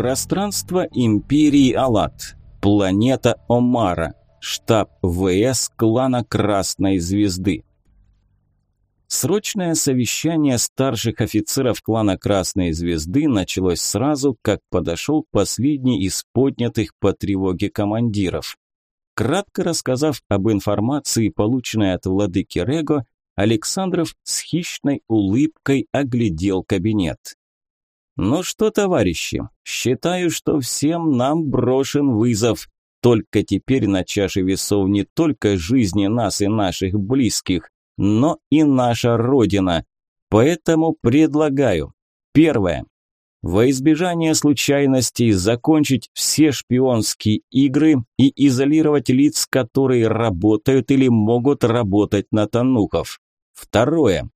Пространство Империи Алат. Планета Омара. Штаб ВС клана Красной Звезды. Срочное совещание старших офицеров клана Красной Звезды началось сразу, как подошел последний из поднятых по тревоге командиров. Кратко рассказав об информации, полученной от владыки Рего, Александров с хищной улыбкой оглядел кабинет. «Ну что, товарищи, считаю, что всем нам брошен вызов. Только теперь на чаше весов не только жизни нас и наших близких, но и наша Родина. Поэтому предлагаю. Первое. Во избежание случайностей закончить все шпионские игры и изолировать лиц, которые работают или могут работать на Танухов. Второе.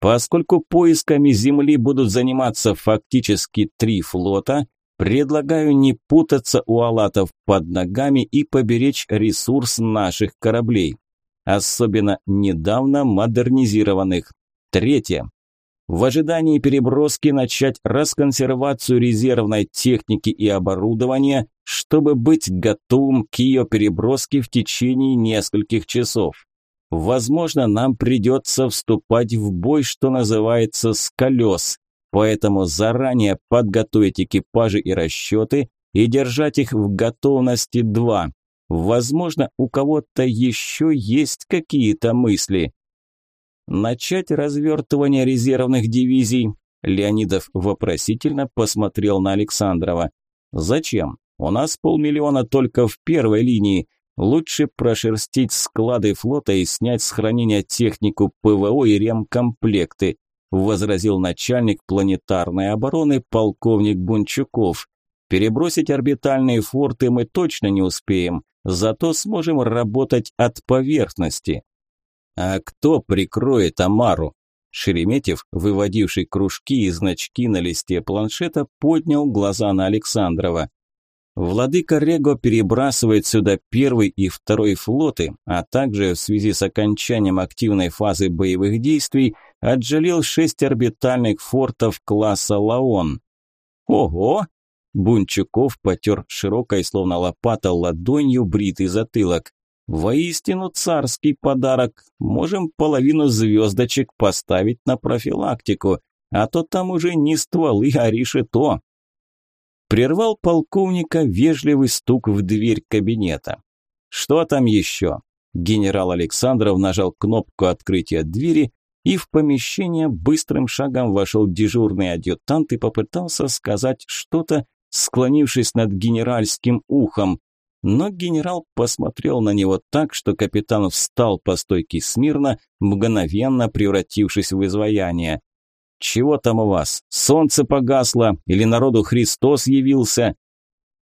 Поскольку поисками Земли будут заниматься фактически три флота, предлагаю не путаться у алатов под ногами и поберечь ресурс наших кораблей особенно недавно модернизированных. Третье. В ожидании переброски начать расконсервацию резервной техники и оборудования, чтобы быть готовым к ее переброске в течение нескольких часов. Возможно, нам придется вступать в бой, что называется, с колес, поэтому заранее подготовить экипажи и расчеты и держать их в готовности два. Возможно, у кого-то еще есть какие-то мысли. Начать развертывание резервных дивизий. Леонидов вопросительно посмотрел на Александрова. Зачем? У нас полмиллиона только в первой линии. Лучше прошерстить склады флота и снять с хранения технику ПВО и ремкомплекты, возразил начальник планетарной обороны полковник Бунчуков. Перебросить орбитальные форты мы точно не успеем. Зато сможем работать от поверхности. А кто прикроет Амару? Шереметьев, выводивший кружки и значки на листе планшета, поднял глаза на Александрова. Владыка Рего перебрасывает сюда первый и второй флоты, а также в связи с окончанием активной фазы боевых действий отжалил шесть орбитальных фортов класса Лаон. Ого, Бунчуков потер широкой, словно лопата, ладонью бритый затылок. Воистину царский подарок. Можем половину звездочек поставить на профилактику, а то там уже не стволы, а решето. Прервал полковника вежливый стук в дверь кабинета. Что там еще? Генерал Александров нажал кнопку открытия двери, и в помещение быстрым шагом вошел дежурный адъютант и попытался сказать что-то, склонившись над генеральским ухом. Но генерал посмотрел на него так, что капитан встал по стойке смирно, мгновенно превратившись в изваяние. «Чего там у вас? Солнце погасло? Или народу Христос явился?»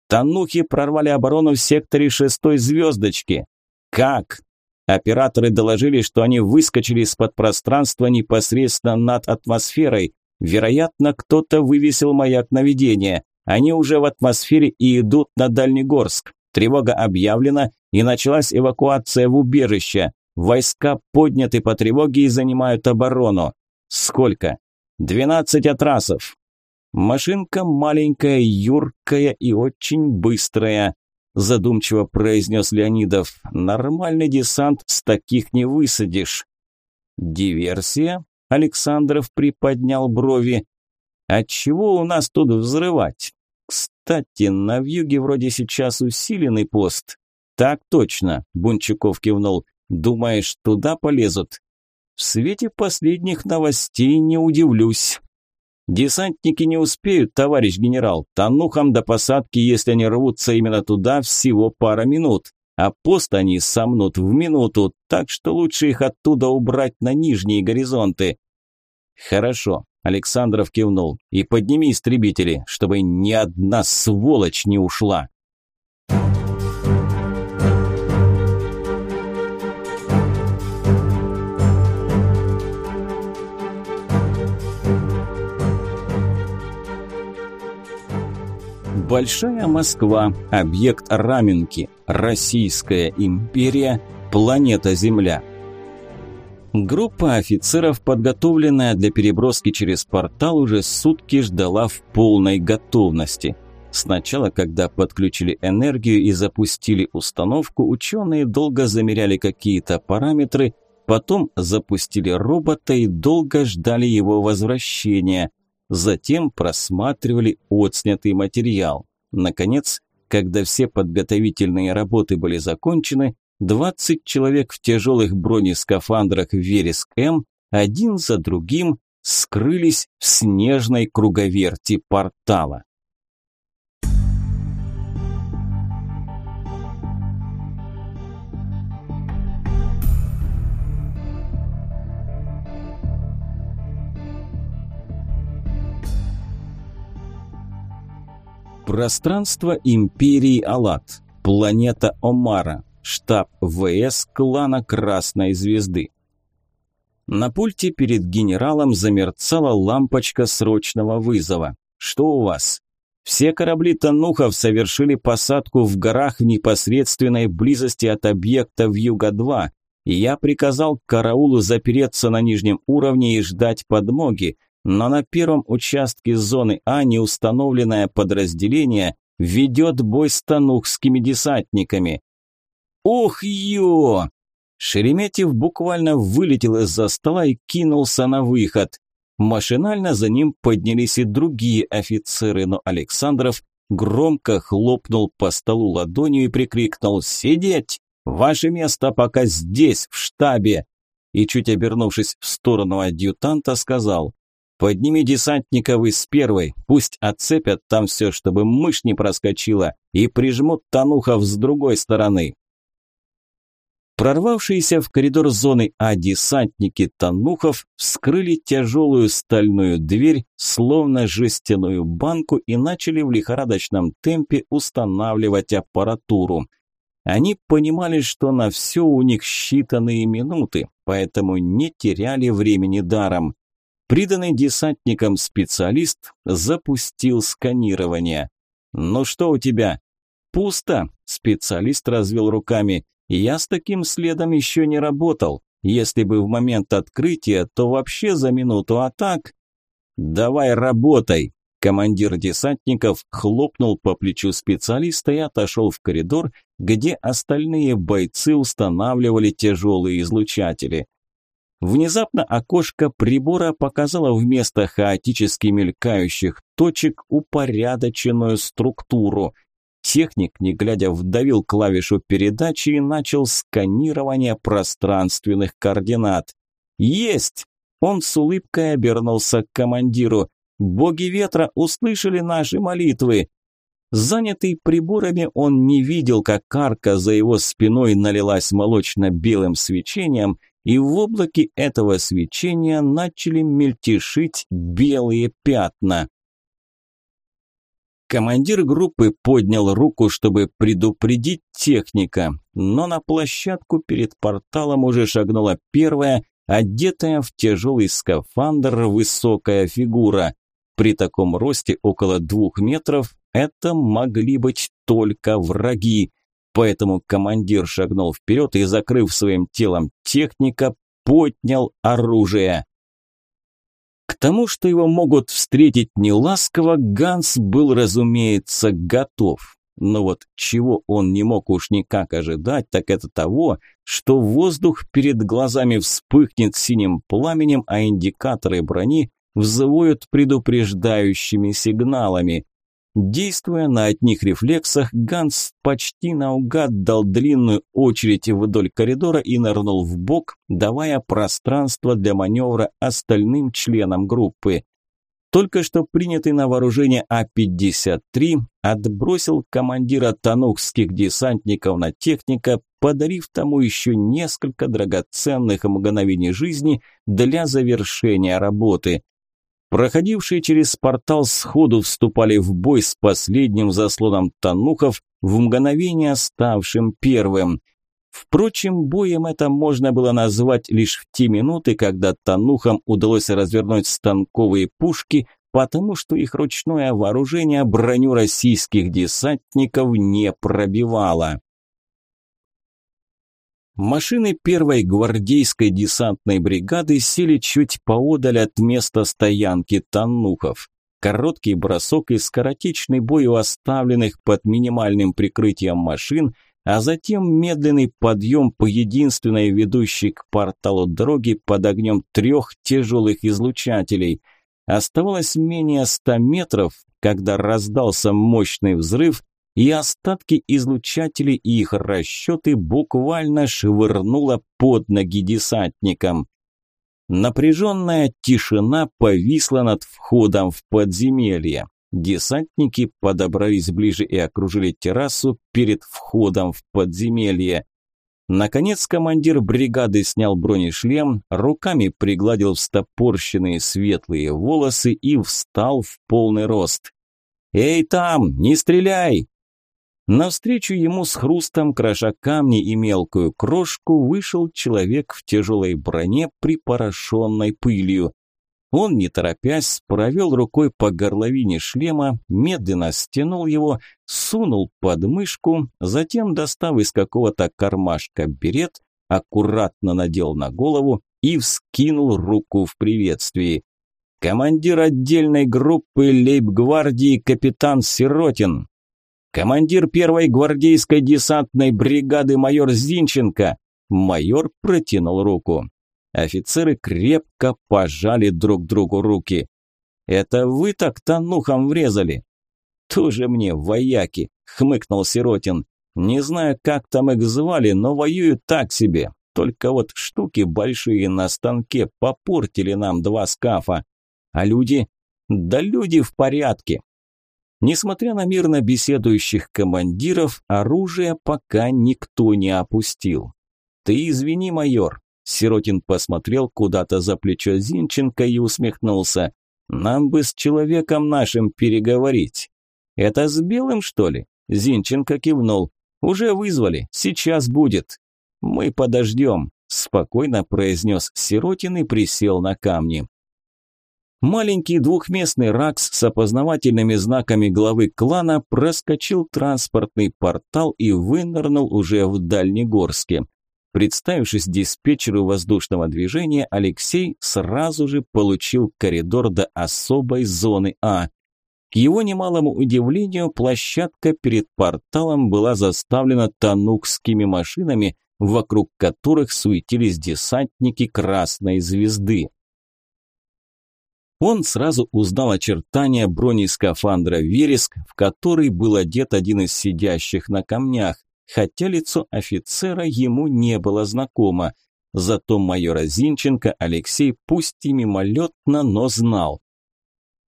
«Танухи прорвали оборону в секторе шестой звездочки». «Как?» Операторы доложили, что они выскочили из-под пространства непосредственно над атмосферой. Вероятно, кто-то вывесил маяк наведения. Они уже в атмосфере и идут на Дальнегорск. Тревога объявлена и началась эвакуация в убежище. Войска подняты по тревоге и занимают оборону. Сколько? Двенадцать отрасов. Машинка маленькая, юркая и очень быстрая, задумчиво произнес Леонидов. Нормальный десант с таких не высадишь. Диверсия? Александров приподнял брови. Отчего у нас тут взрывать? Кстати, на вьюге вроде сейчас усиленный пост. Так точно, Бунчуков кивнул. Думаешь, туда полезут? В свете последних новостей не удивлюсь. Десантники не успеют, товарищ генерал. Танухам до посадки, если они рвутся именно туда, всего пара минут. А пост они сомнут в минуту, так что лучше их оттуда убрать на нижние горизонты. Хорошо, Александров кивнул. «И подними истребители, чтобы ни одна сволочь не ушла!» Большая Москва, объект Раменки, Российская империя, планета Земля – Группа офицеров, подготовленная для переброски через портал, уже сутки ждала в полной готовности. Сначала, когда подключили энергию и запустили установку, ученые долго замеряли какие-то параметры, потом запустили робота и долго ждали его возвращения. Затем просматривали отснятый материал. Наконец, когда все подготовительные работы были закончены, 20 человек в тяжелых бронескафандрах «Вереск-М» один за другим скрылись в снежной круговерти портала. Пространство Империи Алат. Планета Омара. Штаб ВС клана Красной Звезды. На пульте перед генералом замерцала лампочка срочного вызова. «Что у вас?» «Все корабли Танухов совершили посадку в горах в непосредственной близости от объекта в Юга-2, и я приказал караулу запереться на нижнем уровне и ждать подмоги но на первом участке зоны А неустановленное подразделение ведет бой с танухскими десантниками. «Ух, ё!» Шереметьев буквально вылетел из-за стола и кинулся на выход. Машинально за ним поднялись и другие офицеры, но Александров громко хлопнул по столу ладонью и прикрикнул «Сидеть! Ваше место пока здесь, в штабе!» И чуть обернувшись в сторону адъютанта, сказал Подними десантников из первой, пусть отцепят там все, чтобы мышь не проскочила, и прижмут Танухов с другой стороны. Прорвавшиеся в коридор зоны А десантники Танухов вскрыли тяжелую стальную дверь, словно жестяную банку, и начали в лихорадочном темпе устанавливать аппаратуру. Они понимали, что на все у них считанные минуты, поэтому не теряли времени даром. Приданный десантникам специалист запустил сканирование. «Ну что у тебя?» «Пусто», – специалист развел руками. «Я с таким следом еще не работал. Если бы в момент открытия, то вообще за минуту, а так...» «Давай работай!» Командир десантников хлопнул по плечу специалиста и отошел в коридор, где остальные бойцы устанавливали тяжелые излучатели. Внезапно окошко прибора показало вместо хаотически мелькающих точек упорядоченную структуру. Техник, не глядя, вдавил клавишу передачи и начал сканирование пространственных координат. «Есть!» Он с улыбкой обернулся к командиру. «Боги ветра услышали наши молитвы!» Занятый приборами, он не видел, как арка за его спиной налилась молочно-белым свечением, и в облаке этого свечения начали мельтешить белые пятна. Командир группы поднял руку, чтобы предупредить техника, но на площадку перед порталом уже шагнула первая, одетая в тяжелый скафандр высокая фигура. При таком росте около двух метров это могли быть только враги. Поэтому командир шагнул вперед и, закрыв своим телом техника, поднял оружие. К тому, что его могут встретить неласково, Ганс был, разумеется, готов. Но вот чего он не мог уж никак ожидать, так это того, что воздух перед глазами вспыхнет синим пламенем, а индикаторы брони взвоют предупреждающими сигналами. Действуя на одних рефлексах, Ганс почти наугад дал длинную очередь вдоль коридора и нырнул в бок, давая пространство для маневра остальным членам группы. Только что принятый на вооружение А-53 отбросил командира танухских десантников на техника, подарив тому еще несколько драгоценных мгновений жизни для завершения работы – Проходившие через портал сходу вступали в бой с последним заслоном Танухов, в мгновение ставшим первым. Впрочем, боем это можно было назвать лишь в те минуты, когда Танухам удалось развернуть станковые пушки, потому что их ручное вооружение броню российских десантников не пробивало. Машины первой гвардейской десантной бригады сели чуть поодаль от места стоянки Таннухов. Короткий бросок и скоротечный бой у оставленных под минимальным прикрытием машин, а затем медленный подъем по единственной ведущей к порталу дороги под огнем трех тяжелых излучателей. Оставалось менее ста метров, когда раздался мощный взрыв, и остатки излучателей и их расчеты буквально швырнуло под ноги десантникам. Напряженная тишина повисла над входом в подземелье. Десантники подобрались ближе и окружили террасу перед входом в подземелье. Наконец командир бригады снял бронешлем, руками пригладил встопорщенные светлые волосы и встал в полный рост. «Эй там, не стреляй!» Навстречу ему с хрустом, кроша камни и мелкую крошку, вышел человек в тяжелой броне, припорошенной пылью. Он, не торопясь, провел рукой по горловине шлема, медленно стянул его, сунул под мышку, затем, достав из какого-то кармашка берет, аккуратно надел на голову и вскинул руку в приветствии. «Командир отдельной группы лейб-гвардии капитан Сиротин!» «Командир первой гвардейской десантной бригады майор Зинченко!» Майор протянул руку. Офицеры крепко пожали друг другу руки. «Это вы так танухом врезали?» «Тоже мне вояки», – хмыкнул Сиротин. «Не знаю, как там их звали, но воюют так себе. Только вот штуки большие на станке попортили нам два скафа. А люди? Да люди в порядке. Несмотря на мирно беседующих командиров, оружие пока никто не опустил. «Ты извини, майор», – Сиротин посмотрел куда-то за плечо Зинченко и усмехнулся. «Нам бы с человеком нашим переговорить». «Это с Белым, что ли?» – Зинченко кивнул. «Уже вызвали, сейчас будет». «Мы подождем», – спокойно произнес Сиротин и присел на камни. Маленький двухместный РАКС с опознавательными знаками главы клана проскочил транспортный портал и вынырнул уже в Дальнегорске. Представившись диспетчеру воздушного движения, Алексей сразу же получил коридор до особой зоны А. К его немалому удивлению, площадка перед порталом была заставлена танукскими машинами, вокруг которых суетились десантники Красной Звезды. Он сразу узнал очертания бронескафандра «Вереск», в который был одет один из сидящих на камнях, хотя лицо офицера ему не было знакомо. Зато майора Зинченко Алексей пусть и мимолетно, но знал.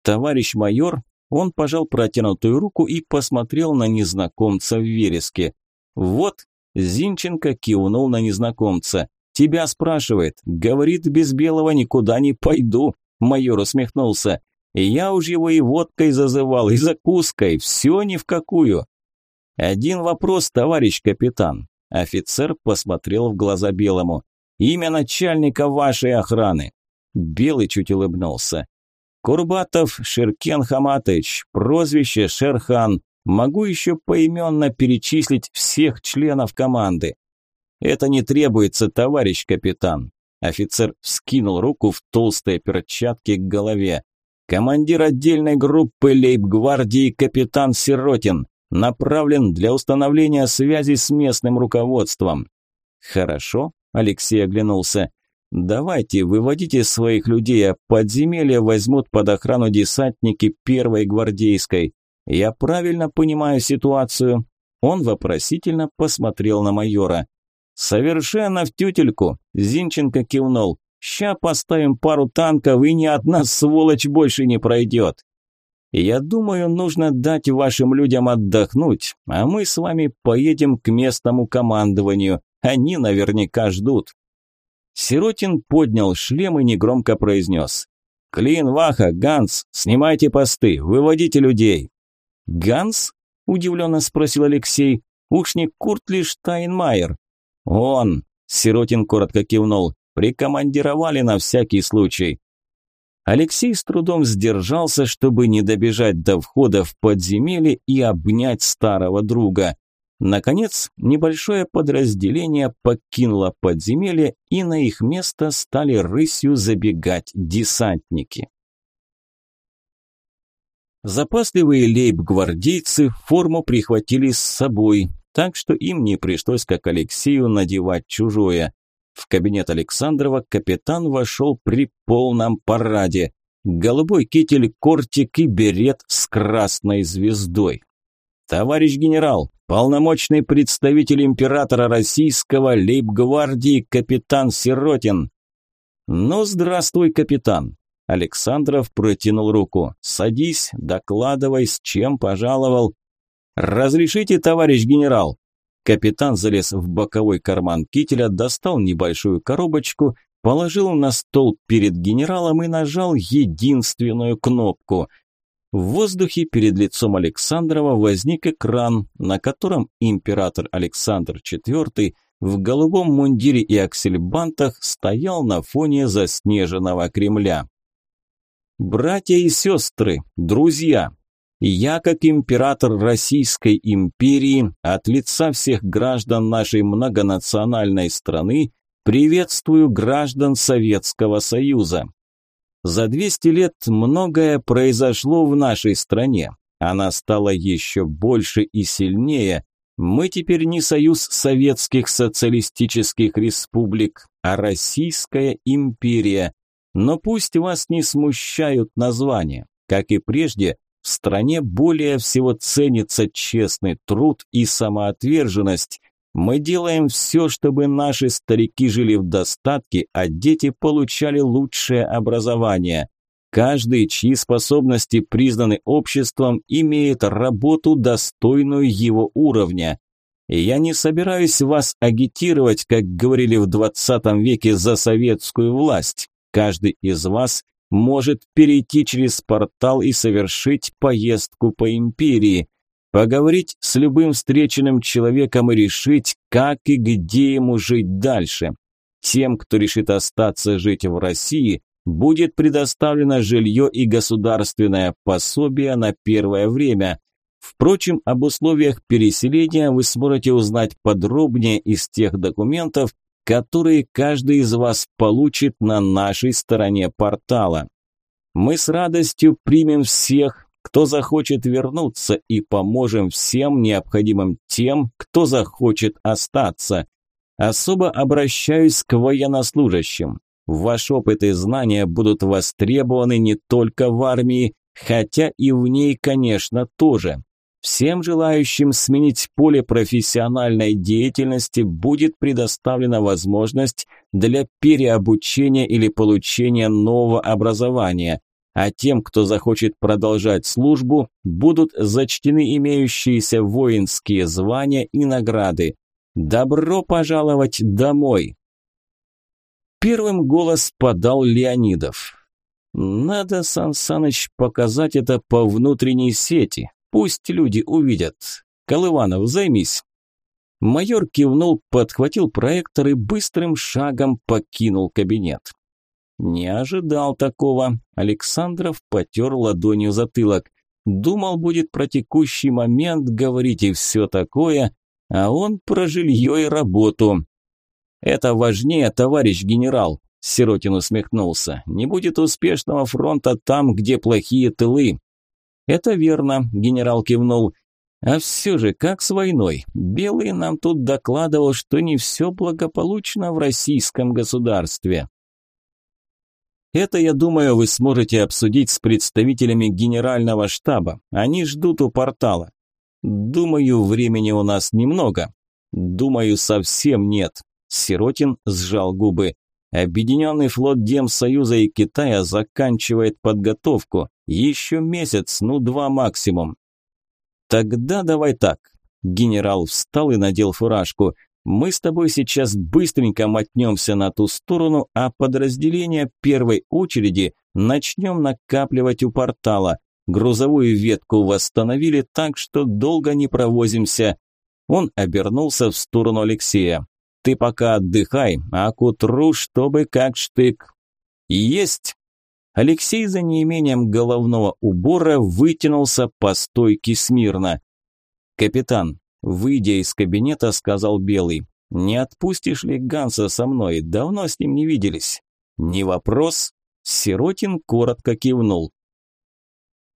«Товарищ майор», он пожал протянутую руку и посмотрел на незнакомца в вереске. «Вот», Зинченко кивнул на незнакомца. «Тебя спрашивает. Говорит, без белого никуда не пойду». Майор усмехнулся. Я уж его и водкой зазывал, и закуской, все ни в какую. Один вопрос, товарищ капитан. Офицер посмотрел в глаза Белому. Имя начальника вашей охраны. Белый чуть улыбнулся. Курбатов Шеркен Хаматович, прозвище Шерхан. Могу еще поименно перечислить всех членов команды. Это не требуется, товарищ капитан. Офицер вскинул руку в толстой перчатке к голове. «Командир отдельной группы лейб-гвардии капитан Сиротин направлен для установления связи с местным руководством». «Хорошо», – Алексей оглянулся. «Давайте, выводите своих людей, а подземелья возьмут под охрану десантники первой гвардейской. Я правильно понимаю ситуацию?» Он вопросительно посмотрел на майора. «Совершенно в тютельку!» – Зинченко кивнул. «Ща поставим пару танков, и ни одна сволочь больше не пройдет!» «Я думаю, нужно дать вашим людям отдохнуть, а мы с вами поедем к местному командованию. Они наверняка ждут». Сиротин поднял шлем и негромко произнес. «Клин, Ваха, Ганс, снимайте посты, выводите людей». «Ганс?» – удивленно спросил Алексей. «Уж не Курт ли Штайнмайер?» «Он!» – Сиротин коротко кивнул. «Прикомандировали на всякий случай». Алексей с трудом сдержался, чтобы не добежать до входа в подземелье и обнять старого друга. Наконец, небольшое подразделение покинуло подземелье, и на их место стали рысью забегать десантники. Запасливые лейб-гвардейцы форму прихватили с собой, так что им не пришлось, как Алексею, надевать чужое. В кабинет Александрова капитан вошел при полном параде. Голубой китель, кортик и берет с красной звездой. «Товарищ генерал, полномочный представитель императора российского лейб-гвардии капитан Сиротин». «Ну, здравствуй, капитан. Александров протянул руку. «Садись, докладывай, с чем пожаловал». «Разрешите, товарищ генерал?» Капитан залез в боковой карман кителя, достал небольшую коробочку, положил на стол перед генералом и нажал единственную кнопку. В воздухе перед лицом Александрова возник экран, на котором император Александр IV в голубом мундире и аксельбантах стоял на фоне заснеженного Кремля. Братья и сестры, друзья, я, как император Российской империи, от лица всех граждан нашей многонациональной страны, приветствую граждан Советского Союза. За 200 лет многое произошло в нашей стране. Она стала еще больше и сильнее. Мы теперь не союз советских социалистических республик, а Российская империя, но пусть вас не смущают названия. Как и прежде, в стране более всего ценится честный труд и самоотверженность. Мы делаем все, чтобы наши старики жили в достатке, а дети получали лучшее образование. Каждый, чьи способности признаны обществом, имеет работу, достойную его уровня. Я не собираюсь вас агитировать, как говорили в 20 веке, за советскую власть. Каждый из вас может перейти через портал и совершить поездку по империи, поговорить с любым встреченным человеком и решить, как и где ему жить дальше. Тем, кто решит остаться жить в России, будет предоставлено жилье и государственное пособие на первое время. Впрочем, об условиях переселения вы сможете узнать подробнее из тех документов, которые каждый из вас получит на нашей стороне портала. Мы с радостью примем всех, кто захочет вернуться, и поможем всем необходимым тем, кто захочет остаться. Особо обращаюсь к военнослужащим. Ваш опыт и знания будут востребованы не только в армии, хотя и в ней, конечно, тоже. Всем желающим сменить поле профессиональной деятельности будет предоставлена возможность для переобучения или получения нового образования, а тем, кто захочет продолжать службу, будут зачтены имеющиеся воинские звания и награды. Добро пожаловать домой! Первым голос подал Леонидов. Надо, Сан Саныч, показать это по внутренней сети, Пусть люди увидят. Колыванов, займись. Майор кивнул, подхватил проектор и быстрым шагом покинул кабинет. Не ожидал такого. Александров потер ладонью затылок. Думал, будет про текущий момент говорить и все такое, а он про жилье и работу. Это важнее, товарищ генерал. Сиротин усмехнулся. Не будет успешного фронта там, где плохие тылы. «Это верно», – генерал кивнул. «А все же, как с войной? Белый нам тут докладывал, что не все благополучно в российском государстве». Это, я думаю, вы сможете обсудить с представителями генерального штаба. Они ждут у портала. Думаю, времени у нас немного. Думаю, совсем нет. Сиротин сжал губы. Объединенный флот Демсоюза и Китая заканчивает подготовку. Еще месяц, ну два максимум. Тогда давай так. Генерал встал и надел фуражку. Мы с тобой сейчас быстренько мотнемся на ту сторону, а подразделение первой очереди начнем накапливать у портала. Грузовую ветку восстановили так, что долго не провозимся. Он обернулся в сторону Алексея. Ты пока отдыхай, а к утру чтобы как штык. Есть! Алексей за неимением головного убора вытянулся по стойке смирно. «Капитан, выйдя из кабинета, сказал Белый, не отпустишь ли Ганса со мной? Давно с ним не виделись». «Не вопрос». Сиротин коротко кивнул.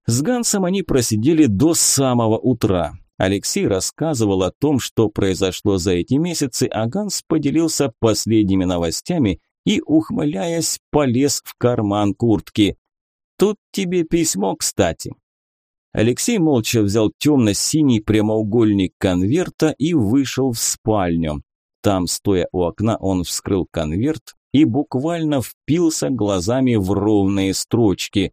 С Гансом они просидели до самого утра. Алексей рассказывал о том, что произошло за эти месяцы, а Ганс поделился последними новостями и, ухмыляясь, полез в карман куртки. «Тут тебе письмо, кстати». Алексей молча взял темно-синий прямоугольник конверта и вышел в спальню. Там, стоя у окна, он вскрыл конверт и буквально впился глазами в ровные строчки.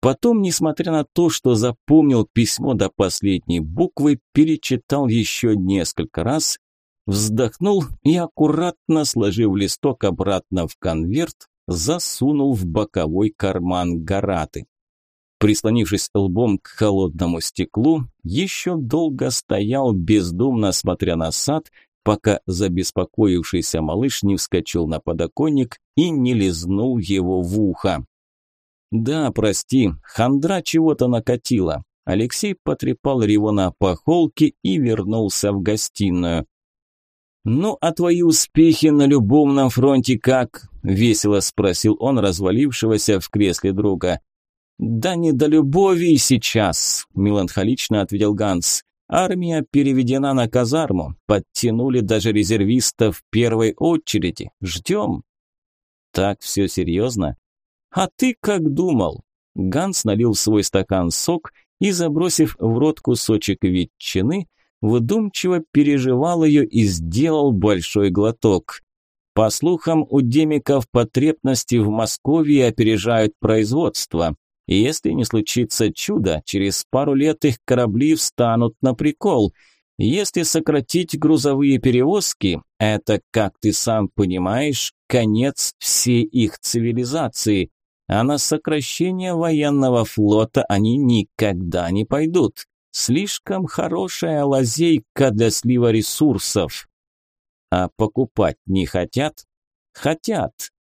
Потом, несмотря на то, что запомнил письмо до последней буквы, перечитал еще несколько раз, вздохнул и, аккуратно сложив листок обратно в конверт, засунул в боковой карман Гараты. Прислонившись лбом к холодному стеклу, еще долго стоял, бездумно смотря на сад, пока забеспокоившийся малыш не вскочил на подоконник и не лизнул его в ухо. «Да, прости, хандра чего-то накатила». Алексей потрепал Ривона по холке и вернулся в гостиную. «Ну, а твои успехи на любовном фронте как?» – весело спросил он развалившегося в кресле друга. «Да не до любови сейчас», – меланхолично ответил Ганс. «Армия переведена на казарму, подтянули даже резервистов в первой очереди. Ждем». «Так все серьезно?» «А ты как думал?» Ганс налил свой стакан сок и, забросив в рот кусочек ветчины, вдумчиво переживал ее и сделал большой глоток. По слухам, у демиков потребности в Москве опережают производство. И если не случится чудо, через пару лет их корабли встанут на прикол. Если сократить грузовые перевозки, это, как ты сам понимаешь, конец всей их цивилизации. А на сокращение военного флота они никогда не пойдут. Слишком хорошая лазейка для слива ресурсов. А покупать не хотят? Хотят.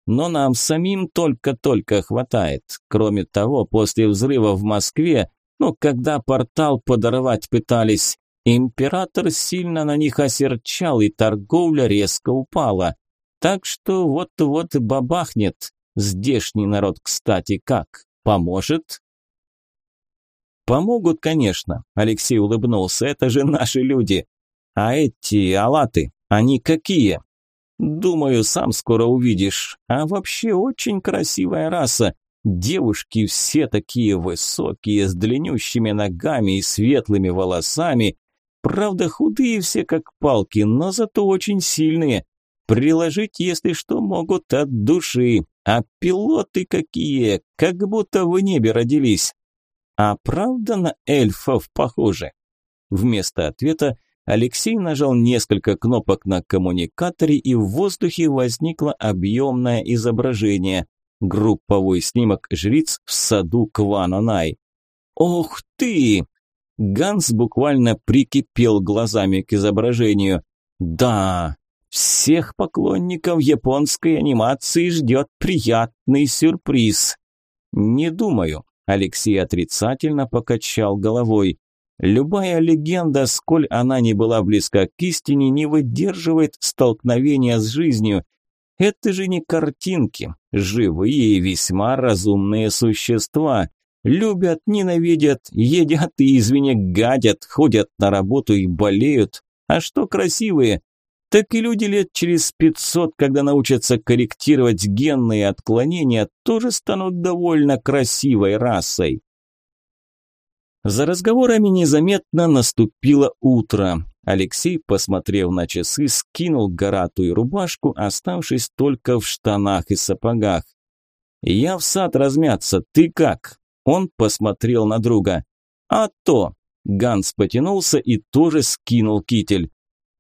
Но нам самим только-только хватает. Кроме того, после взрыва в Москве, ну, когда портал подорвать пытались, император сильно на них осерчал, и торговля резко упала. Так что вот-вот бабахнет. Здешний народ, кстати, как? Поможет? Помогут, конечно, Алексей улыбнулся, это же наши люди. А эти алаты, они какие? Думаю, сам скоро увидишь. А вообще очень красивая раса. Девушки все такие высокие, с длиннющими ногами и светлыми волосами. Правда, худые все как палки, но зато очень сильные. Приложить, если что, могут от души. А пилоты какие, как будто в небе родились. А правда на эльфов похоже? Вместо ответа Алексей нажал несколько кнопок на коммуникаторе, и в воздухе возникло объемное изображение. Групповой снимок жриц в саду Квананай. «Ох ты!» Ганс буквально прикипел глазами к изображению. «Да, всех поклонников японской анимации ждет приятный сюрприз». «Не думаю», – Алексей отрицательно покачал головой. Любая легенда, сколь она не была близка к истине, не выдерживает столкновения с жизнью. Это же не картинки, живые и весьма разумные существа. Любят, ненавидят, едят и, извини, гадят, ходят на работу и болеют. А что красивые? Так и люди лет через пятьсот, когда научатся корректировать генные отклонения, тоже станут довольно красивой расой. За разговорами незаметно наступило утро. Алексей, посмотрев на часы, скинул горатую рубашку, оставшись только в штанах и сапогах. «Я в сад размяться, ты как?» Он посмотрел на друга. «А то!» Ганс потянулся и тоже скинул китель.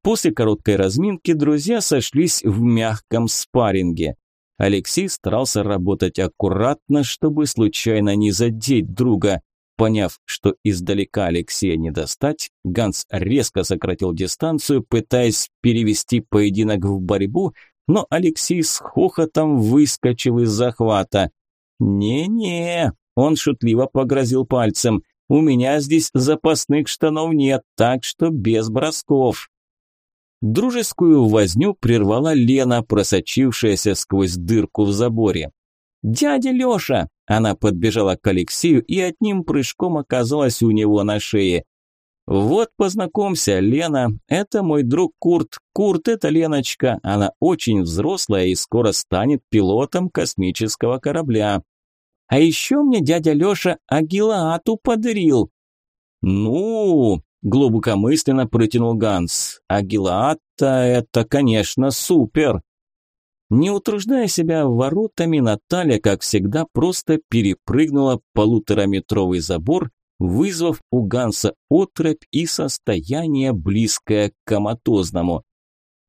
После короткой разминки друзья сошлись в мягком спарринге. Алексей старался работать аккуратно, чтобы случайно не задеть друга. Поняв, что издалека Алексея не достать, Ганс резко сократил дистанцию, пытаясь перевести поединок в борьбу, но Алексей с хохотом выскочил из захвата. «Не-не», – он шутливо погрозил пальцем, – «у меня здесь запасных штанов нет, так что без бросков». Дружескую возню прервала Лена, просочившаяся сквозь дырку в заборе. «Дядя Лёша!» Она подбежала к Алексею и одним прыжком оказалась у него на шее. «Вот, познакомься, Лена, это мой друг Курт. Курт – это Леночка, она очень взрослая и скоро станет пилотом космического корабля. А еще мне дядя Леша Агилаату подарил». «Ну...» – глубокомысленно протянул Ганс. «Агилаата – это, конечно, супер!» Не утруждая себя воротами, Наталья, как всегда, просто перепрыгнула полутораметровый забор вызвав у Ганса отрыбь и состояние, близкое к коматозному.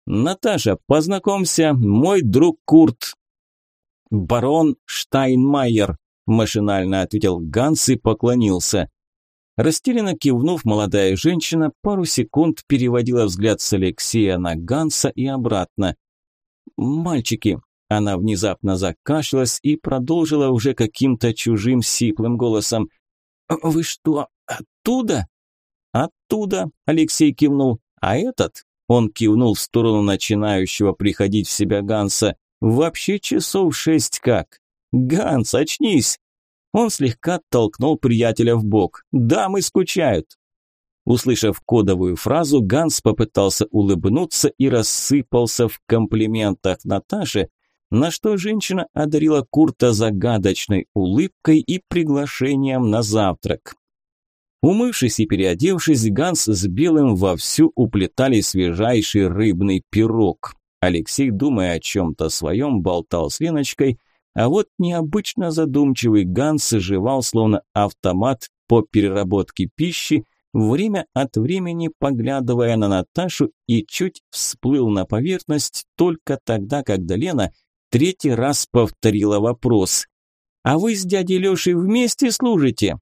«Наташа, познакомься, мой друг Курт». «Барон Штайнмайер», – машинально ответил Ганс и поклонился. Растерянно кивнув, молодая женщина пару секунд переводила взгляд с Алексея на Ганса и обратно. «Мальчики», – она внезапно закашлялась и продолжила уже каким-то чужим сиплым голосом – «Вы что, оттуда?» «Оттуда», – Алексей кивнул. «А этот?» – он кивнул в сторону начинающего приходить в себя Ганса. «Вообще часов шесть как». «Ганс, очнись!» Он слегка толкнул приятеля в бок. «Дамы скучают!» Услышав кодовую фразу, Ганс попытался улыбнуться и рассыпался в комплиментах Наташе, на что женщина одарила Курта загадочной улыбкой и приглашением на завтрак. Умывшись и переодевшись, Ганс с Белым вовсю уплетали свежайший рыбный пирог. Алексей, думая о чем-то своем, болтал с Леночкой, а вот необычно задумчивый Ганс жевал словно автомат по переработке пищи, время от времени поглядывая на Наташу и чуть всплыл на поверхность только тогда, когда Лена – третий раз повторила вопрос. «А вы с дядей Лешей вместе служите?»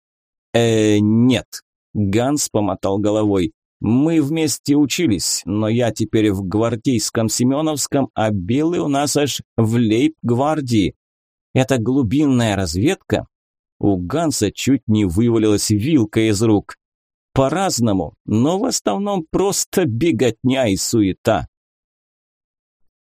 «Э, нет», – Ганс помотал головой. «Мы вместе учились, но я теперь в гвардейском Семеновском, а Белый у нас аж в лейб-гвардии. Это глубинная разведка?» У Ганса чуть не вывалилась вилка из рук. По-разному, но в основном просто беготня и суета.